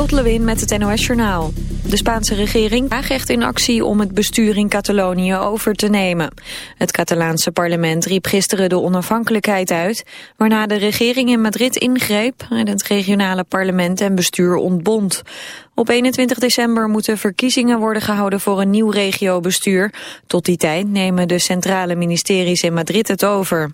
Lot Lewin met het NOS Journaal. De Spaanse regering waagt echt in actie om het bestuur in Catalonië over te nemen. Het Catalaanse parlement riep gisteren de onafhankelijkheid uit... waarna de regering in Madrid ingreep en het regionale parlement en bestuur ontbond. Op 21 december moeten verkiezingen worden gehouden voor een nieuw regiobestuur. Tot die tijd nemen de centrale ministeries in Madrid het over.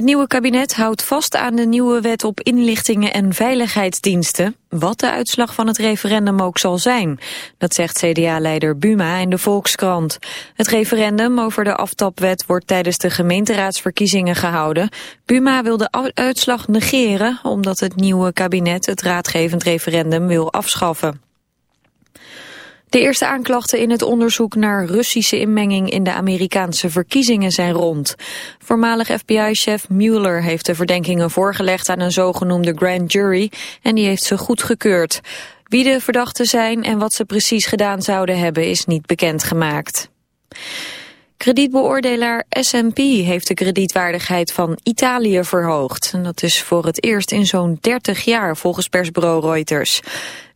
Het nieuwe kabinet houdt vast aan de nieuwe wet op inlichtingen en veiligheidsdiensten, wat de uitslag van het referendum ook zal zijn. Dat zegt CDA-leider Buma in de Volkskrant. Het referendum over de aftapwet wordt tijdens de gemeenteraadsverkiezingen gehouden. Buma wil de uitslag negeren omdat het nieuwe kabinet het raadgevend referendum wil afschaffen. De eerste aanklachten in het onderzoek naar Russische inmenging in de Amerikaanse verkiezingen zijn rond. Voormalig FBI-chef Mueller heeft de verdenkingen voorgelegd aan een zogenoemde grand jury en die heeft ze goedgekeurd. Wie de verdachten zijn en wat ze precies gedaan zouden hebben is niet bekendgemaakt. Kredietbeoordelaar S&P heeft de kredietwaardigheid van Italië verhoogd. En dat is voor het eerst in zo'n 30 jaar volgens persbureau Reuters.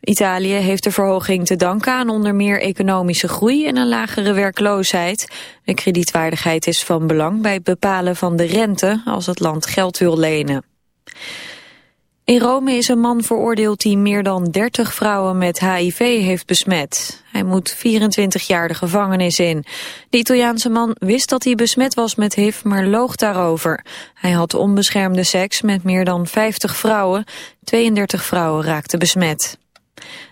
Italië heeft de verhoging te danken aan onder meer economische groei en een lagere werkloosheid. De kredietwaardigheid is van belang bij het bepalen van de rente als het land geld wil lenen. In Rome is een man veroordeeld die meer dan 30 vrouwen met HIV heeft besmet. Hij moet 24 jaar de gevangenis in. De Italiaanse man wist dat hij besmet was met HIV, maar loog daarover. Hij had onbeschermde seks met meer dan 50 vrouwen. 32 vrouwen raakten besmet.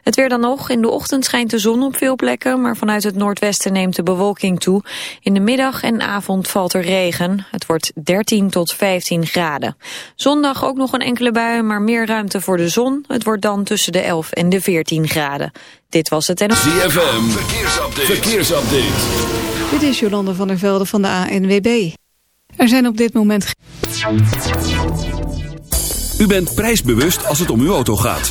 Het weer dan nog. In de ochtend schijnt de zon op veel plekken, maar vanuit het noordwesten neemt de bewolking toe. In de middag en avond valt er regen. Het wordt 13 tot 15 graden. Zondag ook nog een enkele bui, maar meer ruimte voor de zon. Het wordt dan tussen de 11 en de 14 graden. Dit was het en... ZFM, verkeersupdate. verkeersupdate. Dit is Jolande van der Velde van de ANWB. Er zijn op dit moment... U bent prijsbewust als het om uw auto gaat.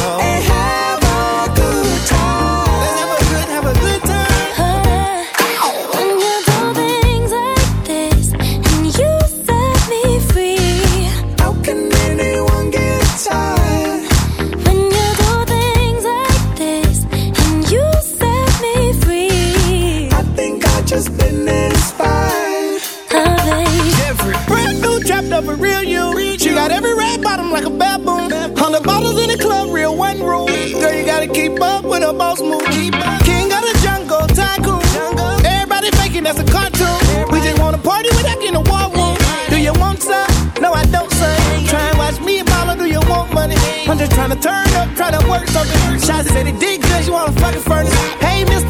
boss move. King of the jungle, tycoon. Everybody faking that's a cartoon. We just wanna party without getting a war room. Do you want some? No, I don't, son. Try and watch me and mama, do you want money? I'm just trying to turn up, trying to work something. Shots said it did good, you wanna fucking furnace. Hey, mister,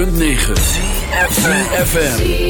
106.9 FM.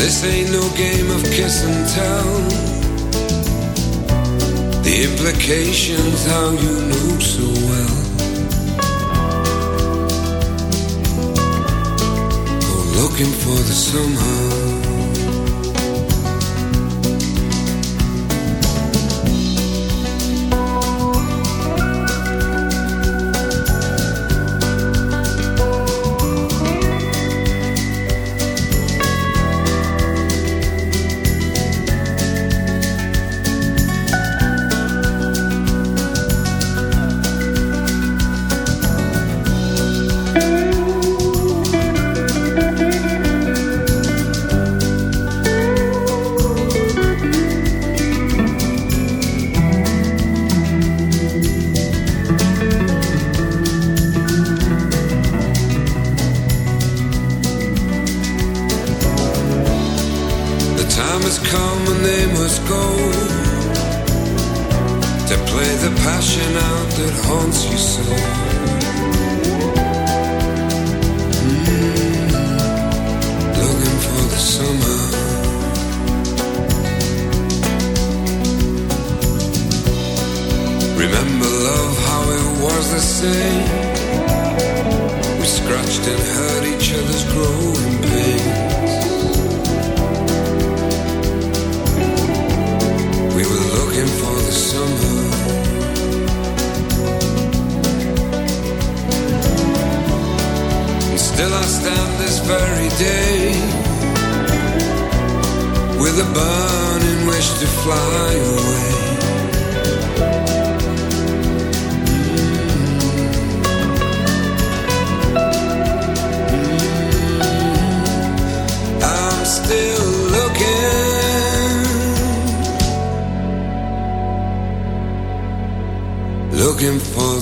This ain't no game of kiss and tell. The implications, how you knew so well. Oh, looking for the somehow.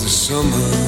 summer.